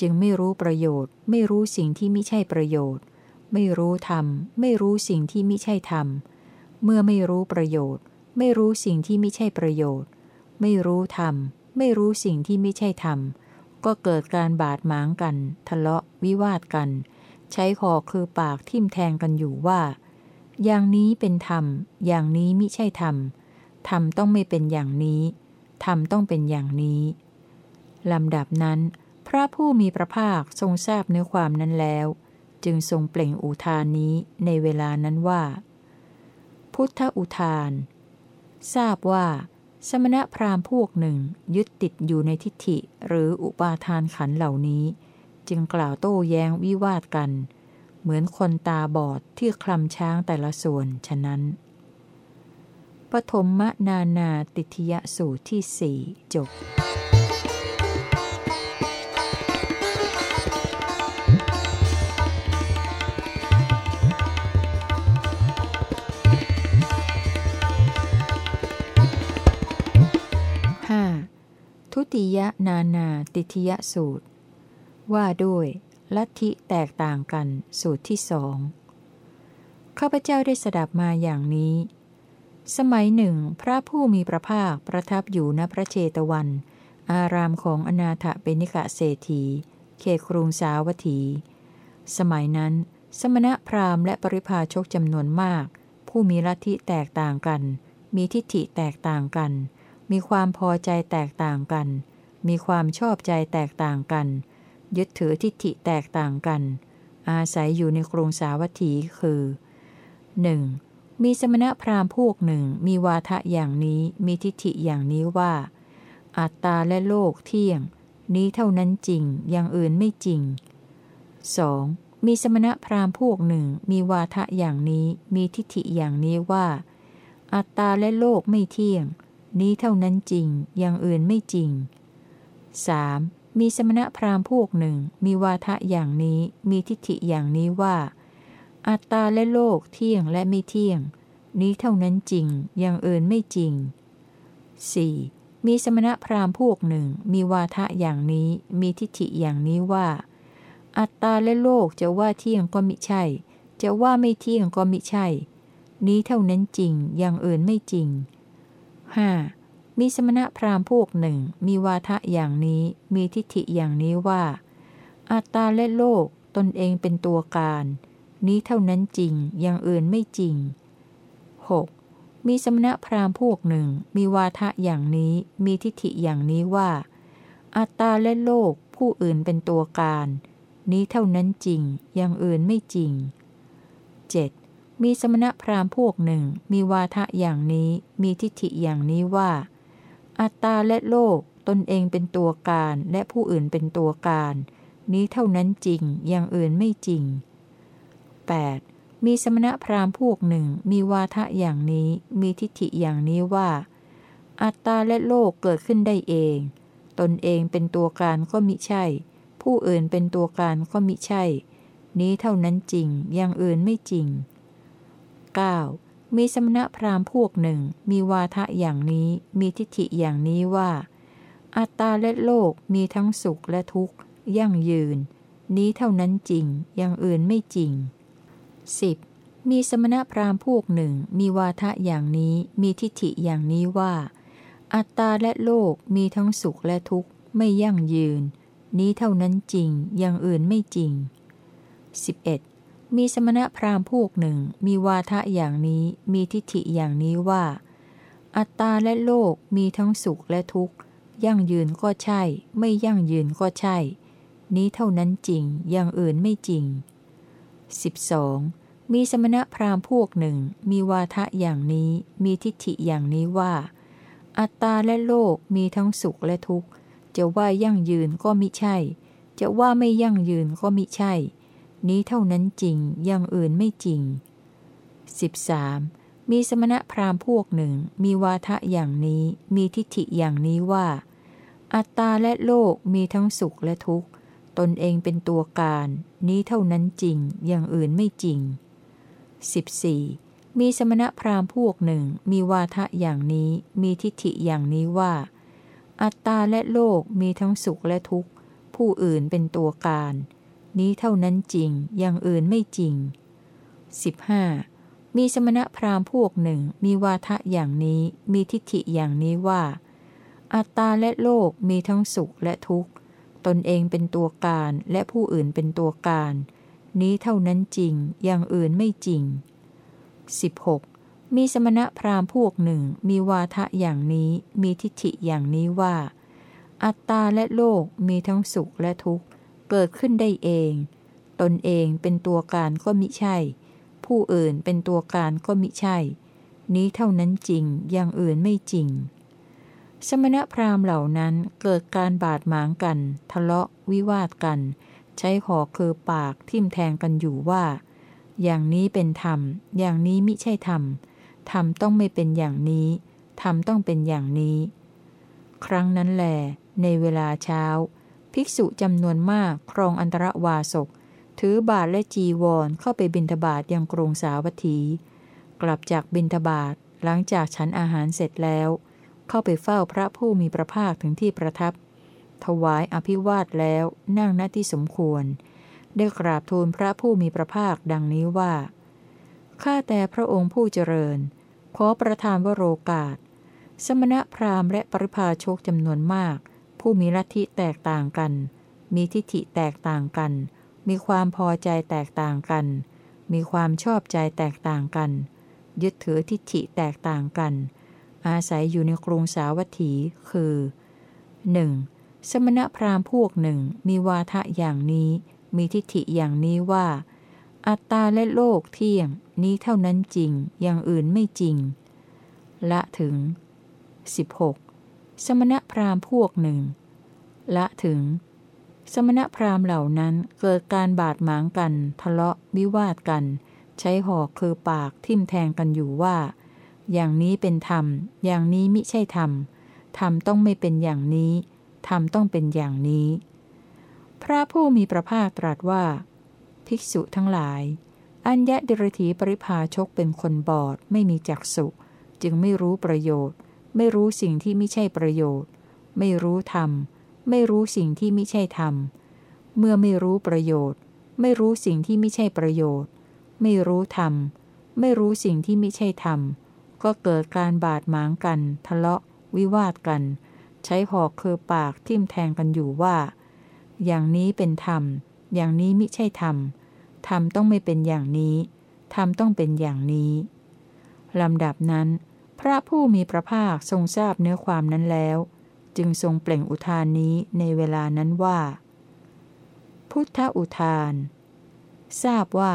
จึงไม่รู้ประโยชน์ ไม่รู้สิ่งที่ไม่ใช่ประโยชน์ ไม่รู้ธรรม ไม่รู้สิ่งที่ไม่ใช่ธรรม เมื่อไม่รู้ประโยชน์ ไม่รู้สิ่งที่ไม่ใช่ประโยชน์ ไม่รู้ธรรม ไม่รู้สิ่งที่ไม่ใช่ธรรม ก็เกิดการบาดหมางกัน ทะเลาะวิวาทกัน ใช้คอคือปากทิ่มแทงกันอยู่ว่า อย่างนี้เป็นธรรม อย่างนี้มิใช่ธรรมธรรมต้องไม่เป็นอย่างนี้ ธรรมต้องเป็นอย่างนี้ ลำดับนั้น พระผู้มีพระภาคทรงทราบเนื้อความนั้นแล้ว จึงทรงเปล่งอุทานนี้ในเวลานั้นว่า พุทธอุทาน ทราบว่า สมณพราหมณ์พวกหนึ่งยึดติดอยู่ในทิฏฐิหรืออุปาทานขันเหล่านี้ จึงกล่าวโต้แย้งวิวาทกัน เหมือนคนตาบอดที่คลำช้างแต่ละส่วนฉะนั้น ปฐมมนานาติทยสูตรที่สี่จบทุติยนานาติทยสูตร ว่าด้วยลัทธิแตกต่างกันสูตรที่สองข้าพเจ้าได้สดับมาอย่างนี้ สมัยหนึ่ง พระผู้มีพระภาคประทับอยู่ณพระเชตวัน อารามของอนาถเปนิกะเศรษฐี เขตกรุงสาวัตถี สมัยนั้น สมณะพราหมณ์และปริพาชกจำนวนมาก ผู้มีลัทธิแตกต่างกัน มีทิฏฐิแตกต่างกัน มีความพอใจแตกต่างกัน มีความชอบใจแตกต่างกัน ยึดถือทิฏฐิแตกต่างกัน อาศัยอยู่ในกรุงสาวัตถีคือ 1. มีสมณพราหมณ์พวกหนึ่งมีวาทะอย่างนี้มีทิฏฐิอย่างนี้ว่า อัตตาและโลกเที่ยง นี้เท่านั้นจริงอย่างอื่นไม่จริง 2. มีสมณพราหมณ์พวกหนึ่งมีวาทะอย่างนี้มีทิฏฐิอย่างนี้ว่า อัตตาและโลกไม่เที่ยง นี้เท่านั้นจริงอย่างอื่นไม่จริง 3. มีสมณพราหมณ์พวกหนึ่งมีวาทะอย่างนี้มีทิฏฐิอย่างนี้ว่า อัตตาและโลกเที่ยงและไม่เที่ยง นี้เท่านั้นจริงอย่างอื่นไม่จริง 4. มีสมณพราหมณ์พวกหนึ่งมีวาทะอย่างนี้มีทิฏฐิอย่างนี้ว่า อัตตาและโลกจะว่าเที่ยงก็มิใช่ จะว่าไม่เที่ยงก็มิใช่ นี้เท่านั้นจริงอย่างอื่นไม่จริง 5. มีสมณพราหมณ์พวกหนึ่งมีวาทะอย่างนี้มีทิฏฐิอย่างนี้ว่า อัตตาและโลกตนเองเป็นตัวการ นี้เท่านั้นจริง อย่างอื่นไม่จริง 6. มีสมณพราหมณ์พวกหนึ่ง มีวาทะอย่างนี้ มีทิฏฐิอย่างนี้ว่า อัตตาและโลกผู้อื่นเป็นตัวการ นี้เท่านั้นจริง อย่างอื่นไม่จริง 7. มีสมณพราหมณ์พวกหนึ่ง มีวาทะอย่างนี้ มีทิฏฐิอย่างนี้ว่า อัตตาและโลกตนเองเป็นตัวการและผู้อื่นเป็นตัวการ นี้เท่านั้นจริง อย่างอื่นไม่จริง 8. มีสมณพราหมณ์พวกหนึ่งมีวาทะอย่างนี้มีทิฏฐิอย่างนี้ว่า อัตตาและโลกเกิดขึ้นได้เอง ตนเองเป็นตัวการก็มิใช่ ผู้อื่นเป็นตัวการก็มิใช่ นี้เท่านั้นจริงอย่างอื่นไม่จริง 9. มีสมณพราหมณ์พวกหนึ่งมีวาทะอย่างนี้มีทิฏฐิอย่างนี้ว่า อัตตาและโลกมีทั้งสุขและทุกข์ ยั่งยืน นี้เท่านั้นจริงอย่างอื่นไม่จริง 10. มีสมณพราหมณ์พวกหนึ่ง มีวาทะอย่างนี้ มีทิฏฐิอย่างนี้ว่า อัตตาและโลกมีทั้งสุขและทุกข์ ไม่ยั่งยืน นี้เท่านั้นจริง อย่างอื่นไม่จริง 11. มีสมณพราหมณ์พวกหนึ่ง มีวาทะอย่างนี้ มีทิฏฐิอย่างนี้ว่า อัตตาและโลกมีทั้งสุขและทุกข์ ยั่งยืนก็ใช่ ไม่ยั่งยืนก็ใช่ นี้เท่านั้นจริง อย่างอื่นไม่จริง 12. มีสมณพราหมณ์พวกหนึ่ง มีวาทะอย่างนี้ มีทิฏฐิอย่างนี้ว่า อัตตาและโลกมีทั้งสุขและทุกข์ จะว่ายั่งยืนก็มิใช่ จะว่าไม่ยั่งยืนก็มิใช่ นี้เท่านั้นจริงอย่างอื่นไม่จริง 13. มีสมณพราหมณ์พวกหนึ่ง มีวาทะอย่างนี้ มีทิฏฐิอย่างนี้ว่า อัตตาและโลกมีทั้งสุขและทุกข์ ตนเองเป็นตัวการ นี้เท่านั้นจริงอย่างอื่นไม่จริง 14. มีสมณพราหมณ์พวกหนึ่ง มีวาทะอย่างนี้ มีทิฏฐิอย่างนี้ว่า อัตตาและโลกมีทั้งสุขและทุกข์ ผู้อื่นเป็นตัวการ นี้เท่านั้นจริง อย่างอื่นไม่จริง 15. มีสมณพราหมณ์พวกหนึ่ง มีวาทะอย่างนี้ มีทิฏฐิอย่างนี้ว่า อัตตาและโลกมีทั้งสุขและทุกข์ ตนเองเป็นตัวการและผู้อื่นเป็นตัวการ นี้เท่านั้นจริง อย่างอื่นไม่จริง 16. มีสมณะพราหมณ์พวกหนึ่ง มีวาทะอย่างนี้ มีทิฏฐิอย่างนี้ว่า อัตตาและโลกมีทั้งสุขและทุกข์ เกิดขึ้นได้เอง ตนเองเป็นตัวการก็มิใช่ ผู้อื่นเป็นตัวการก็มิใช่ นี้เท่านั้นจริง อย่างอื่นไม่จริงสมณพราหมณ์เหล่านั้นเกิดการบาดหมางกัน ทะเลาะวิวาทกัน ใช้หอกคือปากทิ่มแทงกันอยู่ว่า อย่างนี้เป็นธรรม อย่างนี้มิใช่ธรรม ธรรมต้องไม่เป็นอย่างนี้ ธรรมต้องเป็นอย่างนี้ ครั้งนั้นแหลในเวลาเช้า ภิกษุจำนวนมากครองอันตรวาสก ถือบาทและจีวรเข้าไปบิณฑบาตยังกรุงสาวัตถี กลับจากบิณฑบาตหลังจากฉันอาหารเสร็จแล้ว เข้าไปเฝ้าพระผู้มีพระภาคถึงที่ประทับ ถวายอภิวาทแล้วนั่งณที่สมควร ได้กราบทูลพระผู้มีพระภาคดังนี้ว่า ข้าแต่พระองค์ผู้เจริญ ขอประทานวโรกาส สมณพราหมณ์และปริพาชกจำนวนมาก ผู้มีลัทธิแตกต่างกัน มีทิฏฐิแตกต่างกัน มีความพอใจแตกต่างกัน มีความชอบใจแตกต่างกัน ยึดถือทิฏฐิแตกต่างกัน อาศัยอยู่ในกรุงสาวัตถี คือ 1. สมณพราหมณ์พวกหนึ่งมีวาทะอย่างนี้ มีทิฏฐิอย่างนี้ว่า อัตตาและโลกเที่ยง นี้เท่านั้นจริง อย่างอื่นไม่จริง ละถึง 16. สมณพราหมณ์พวกหนึ่ง ละถึง สมณพราหมณ์เหล่านั้นเกิดการบาดหมางกัน ทะเลาะวิวาทกัน ใช้หอกคือปากทิ่มแทงกันอยู่ว่า อย่างนี้เป็นธรรม อย่างนี้มิใช่ธรรม ธรรมต้องไม่เป็นอย่างนี้ ธรรมต้องเป็นอย่างนี้ พระผู้มีพระภาคตรัสว่า ภิกษุทั้งหลาย อัญญะเดรธีปริภาชกเป็นคนบอดไม่มีจักษุ จึงไม่รู้ประโยชน์ ไม่รู้สิ่งที่ไม่ใช่ประโยชน์ ไม่รู้ธรรม ไม่รู้สิ่งที่ไม่ใช่ธรรม เมื่อไม่รู้ประโยชน์ ไม่รู้สิ่งที่ไม่ใช่ประโยชน์ ไม่รู้ธรรม ไม่รู้สิ่งที่ไม่ใช่ธรรม ก็เกิดการบาดหมางกัน ทะเลาะ วิวาทกัน ใช้หอกคือปากทิ่มแทงกันอยู่ว่า อย่างนี้เป็นธรรม อย่างนี้มิใช่ธรรม ธรรมต้องไม่เป็นอย่างนี้ ธรรมต้องเป็นอย่างนี้ลำดับนั้น พระผู้มีพระภาคทรงทราบเนื้อความนั้นแล้ว จึงทรงเปล่งอุทานนี้ในเวลานั้นว่า พุทธอุทาน ทราบว่า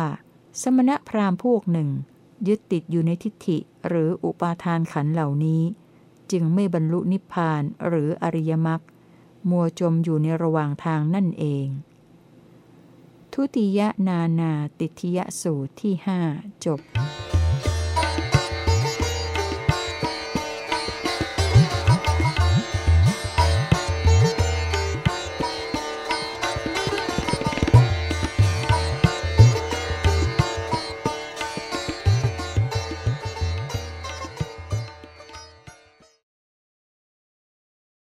สมณพราหมณ์พวกหนึ่ง ยึดติดอยู่ในทิฏฐิหรืออุปาทานขันเหล่านี้ จึงไม่บรรลุนิพพานหรืออริยมรรคมัวจมอยู่ในระหว่างทางนั่นเอง ทุติยนานาติทยสูตรที่หจบ